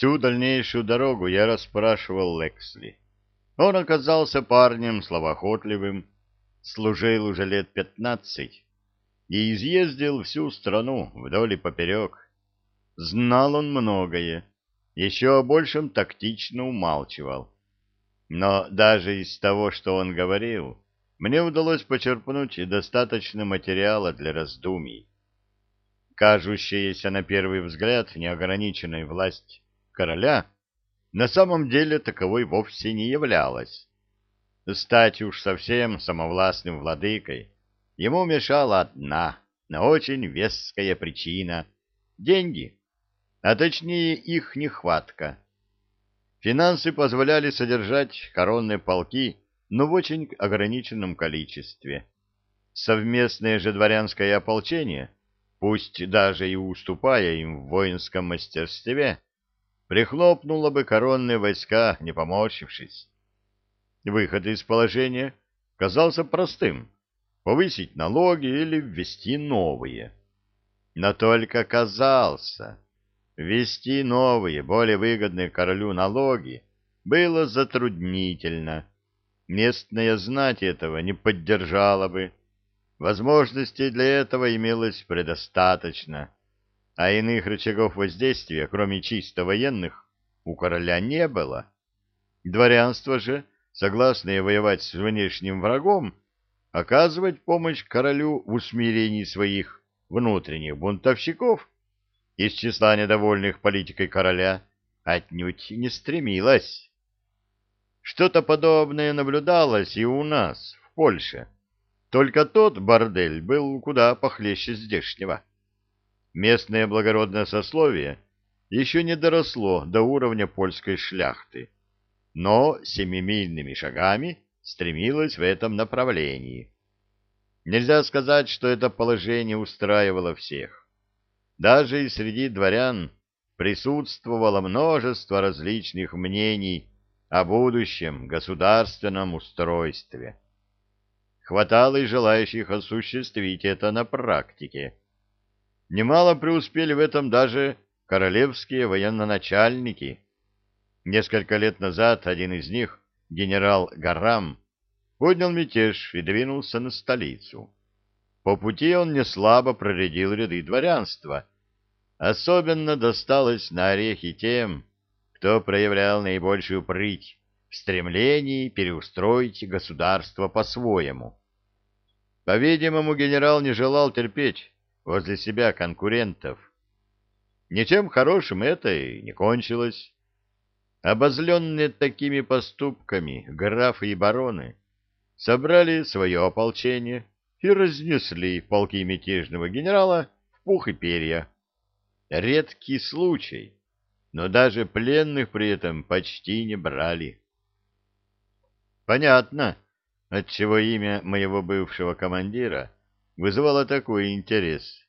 Всю дальнейшую дорогу я расспрашивал Лексли. Он оказался парнем словоохотливым, служил уже лет пятнадцать и изъездил всю страну вдоль и поперек. Знал он многое, еще о большем тактично умалчивал. Но даже из того, что он говорил, мне удалось почерпнуть достаточно материала для раздумий. Кажущаяся на первый взгляд неограниченная власть короля на самом деле таковой вовсе не являлась. Стать уж совсем самовластным владыкой ему мешала одна, но очень веская причина — деньги, а точнее их нехватка. Финансы позволяли содержать коронные полки, но в очень ограниченном количестве. Совместное же дворянское ополчение, пусть даже и уступая им в воинском мастерстве, прихлопнуло бы коронные войска, не поморщившись. Выход из положения казался простым — повысить налоги или ввести новые. Но только казался. Ввести новые, более выгодные королю налоги было затруднительно. Местная знать этого не поддержала бы. Возможностей для этого имелось предостаточно, а иных рычагов воздействия, кроме чисто военных, у короля не было. Дворянство же согласные воевать с внешним врагом, оказывать помощь королю в усмирении своих внутренних бунтовщиков из числа недовольных политикой короля отнюдь не стремилась. Что-то подобное наблюдалось и у нас, в Польше. Только тот бордель был куда похлеще здешнего. Местное благородное сословие еще не доросло до уровня польской шляхты но семимильными шагами стремилась в этом направлении. Нельзя сказать, что это положение устраивало всех. Даже и среди дворян присутствовало множество различных мнений о будущем государственном устройстве. Хватало и желающих осуществить это на практике. Немало преуспели в этом даже королевские военноначальники – Несколько лет назад один из них, генерал Гарам, поднял мятеж и двинулся на столицу. По пути он неслабо проредил ряды дворянства. Особенно досталось на орехи тем, кто проявлял наибольшую прыть в стремлении переустроить государство по-своему. По-видимому, генерал не желал терпеть возле себя конкурентов. Ничем хорошим это и не кончилось. Обозленные такими поступками графы и бароны собрали свое ополчение и разнесли полки мятежного генерала в пух и перья. Редкий случай, но даже пленных при этом почти не брали. Понятно, отчего имя моего бывшего командира вызывало такой интерес.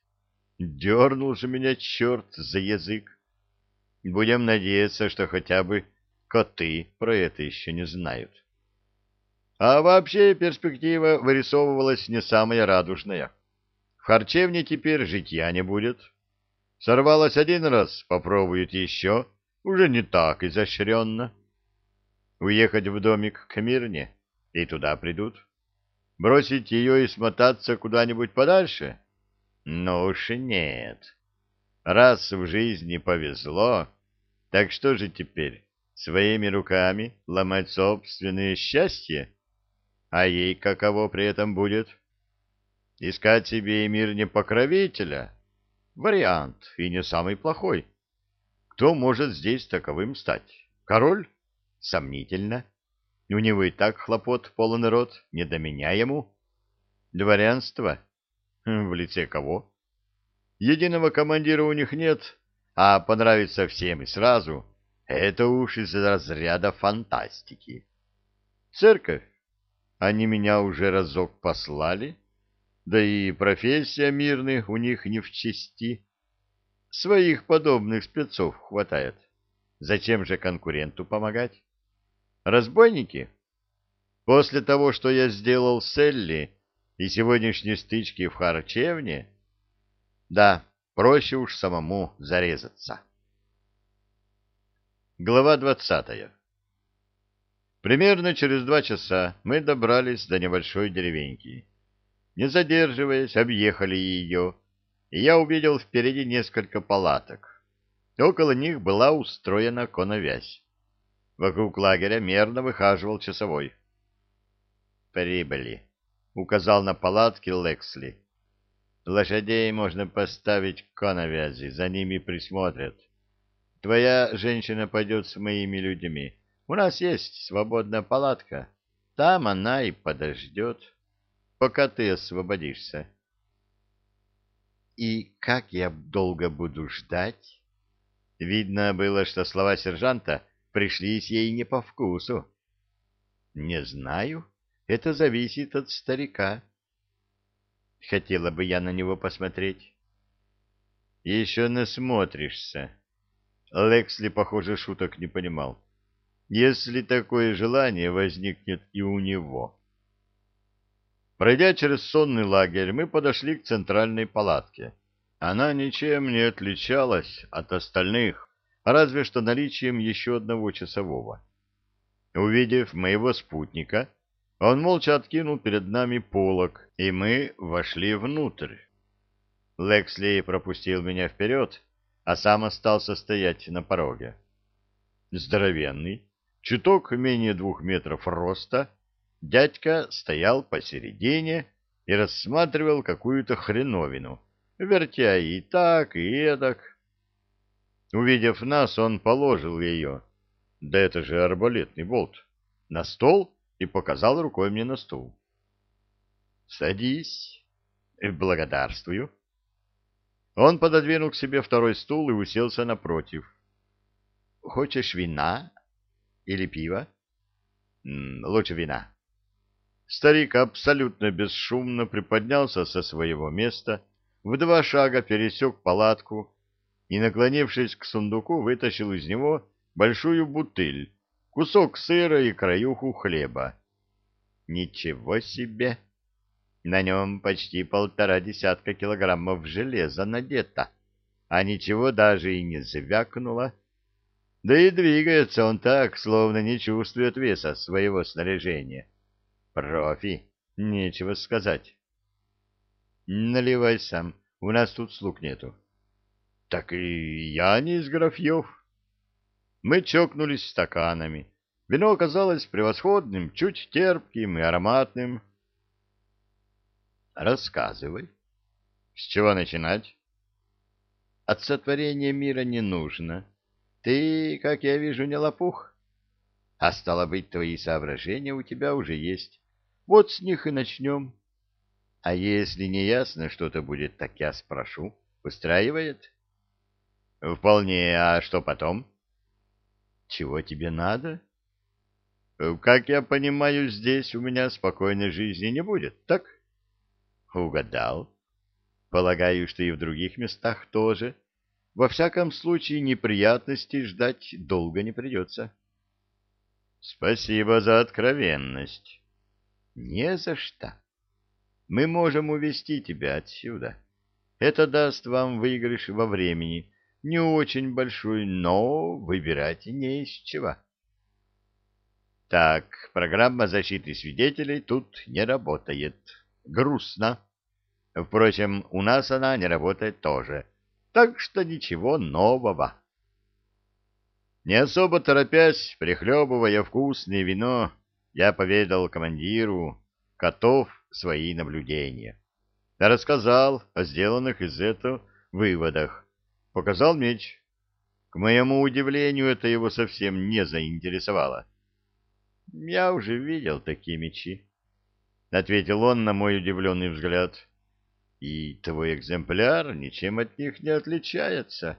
Дернул же меня черт за язык. Будем надеяться, что хотя бы коты про это еще не знают. А вообще перспектива вырисовывалась не самая радужная. В харчевне теперь житья не будет. Сорвалась один раз, попробуют еще, уже не так изощренно. Уехать в домик к Мирне, и туда придут. Бросить ее и смотаться куда-нибудь подальше? Ну уж и нет. Раз в жизни повезло, так что же теперь, своими руками ломать собственное счастье? А ей каково при этом будет? Искать себе и мир не покровителя? Вариант, и не самый плохой. Кто может здесь таковым стать? Король? Сомнительно. У него и так хлопот полон рот, не до меня ему. Дворянство? В лице кого? Единого командира у них нет, а понравится всем и сразу — это уж из разряда фантастики. Церковь? Они меня уже разок послали, да и профессия мирных у них не в чести. Своих подобных спецов хватает. Зачем же конкуренту помогать? Разбойники? После того, что я сделал с Элли и сегодняшней стычки в харчевне, да, проще уж самому зарезаться. Глава двадцатая. Примерно через два часа мы добрались до небольшой деревеньки. Не задерживаясь, объехали ее, и я увидел впереди несколько палаток. Около них была устроена коновязь. Вокруг лагеря мерно выхаживал часовой. «Прибыли», — указал на палатки Лексли. «Лошадей можно поставить к коновязи, за ними присмотрят». Твоя женщина пойдет с моими людьми. У нас есть свободная палатка. Там она и подождет, пока ты освободишься. И как я долго буду ждать? Видно было, что слова сержанта пришлись ей не по вкусу. Не знаю. Это зависит от старика. Хотела бы я на него посмотреть. Еще насмотришься. Лексли, похоже, шуток не понимал. Если такое желание возникнет и у него. Пройдя через сонный лагерь, мы подошли к центральной палатке. Она ничем не отличалась от остальных, разве что наличием еще одного часового. Увидев моего спутника, он молча откинул перед нами полог, и мы вошли внутрь. Лексли пропустил меня вперед, а сам остался стоять на пороге. Здоровенный, чуток менее двух метров роста, дядька стоял посередине и рассматривал какую-то хреновину, вертя и так, и эдак. Увидев нас, он положил ее, да это же арбалетный болт, на стол и показал рукой мне на стул. — Садись. — Благодарствую. Он пододвинул к себе второй стул и уселся напротив. — Хочешь вина или пива? — Лучше вина. Старик абсолютно бесшумно приподнялся со своего места, в два шага пересек палатку и, наклонившись к сундуку, вытащил из него большую бутыль, кусок сыра и краюху хлеба. Ничего себе! На нем почти полтора десятка килограммов железа надето, а ничего даже и не звякнуло. Да и двигается он так, словно не чувствует веса своего снаряжения. Профи, нечего сказать. Наливай сам, у нас тут слуг нету. Так и я не из графьев. Мы чокнулись стаканами. Вино оказалось превосходным, чуть терпким и ароматным. Рассказывай. С чего начинать? От сотворения мира не нужно. Ты, как я вижу, не лопух. А стало быть, твои соображения у тебя уже есть. Вот с них и начнем. А если не ясно что-то будет, так я спрошу. Устраивает? Вполне. А что потом? Чего тебе надо? Как я понимаю, здесь у меня спокойной жизни не будет, так? — Угадал. Полагаю, что и в других местах тоже. Во всяком случае, неприятностей ждать долго не придется. Спасибо за откровенность. Не за что. Мы можем увести тебя отсюда. Это даст вам выигрыш во времени, не очень большой, но выбирать не из чего. Так, программа защиты свидетелей тут не работает грустно. Впрочем, у нас она не работает тоже, так что ничего нового. Не особо торопясь, прихлебывая вкусное вино, я поведал командиру котов свои наблюдения. Рассказал о сделанных из этого выводах. Показал меч. К моему удивлению, это его совсем не заинтересовало. Я уже видел такие мечи. — ответил он на мой удивленный взгляд. — И твой экземпляр ничем от них не отличается.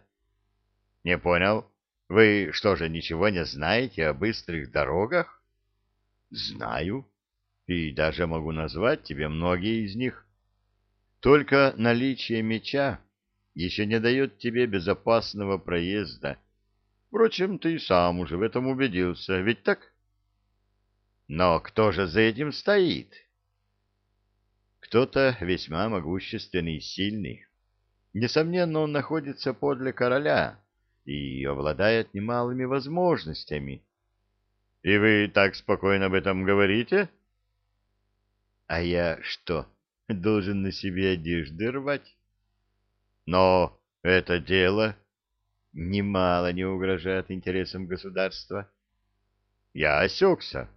— Не понял. Вы что же, ничего не знаете о быстрых дорогах? — Знаю. И даже могу назвать тебе многие из них. Только наличие меча еще не дает тебе безопасного проезда. Впрочем, ты сам уже в этом убедился, ведь так? Но кто же за этим стоит? Кто-то весьма могущественный и сильный. Несомненно, он находится подле короля, и обладает немалыми возможностями. И вы так спокойно об этом говорите? А я что, должен на себе одежды рвать? Но это дело немало не угрожает интересам государства. Я осекся.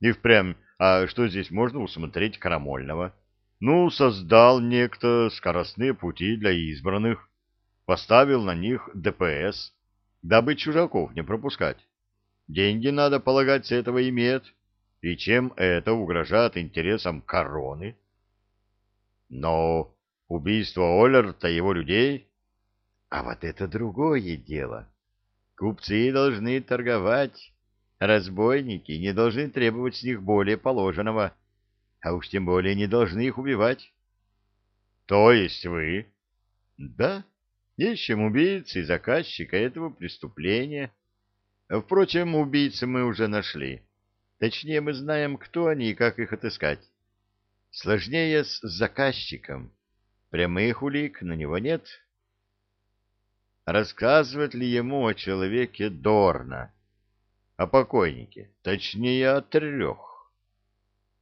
И впрямь, а что здесь можно усмотреть крамольного? Ну, создал некто скоростные пути для избранных, поставил на них ДПС, дабы чужаков не пропускать. Деньги, надо полагать, с этого имеет. И чем это угрожает интересам короны? Но убийство Оллерта и его людей... А вот это другое дело. Купцы должны торговать, разбойники не должны требовать с них более положенного, а уж тем более не должны их убивать. То есть вы? Да, ищем убийцы и заказчика этого преступления. Впрочем, убийцы мы уже нашли. Точнее, мы знаем, кто они и как их отыскать. Сложнее с заказчиком. Прямых улик на него нет. Рассказывать ли ему о человеке Дорна? О покойнике? Точнее, о трех.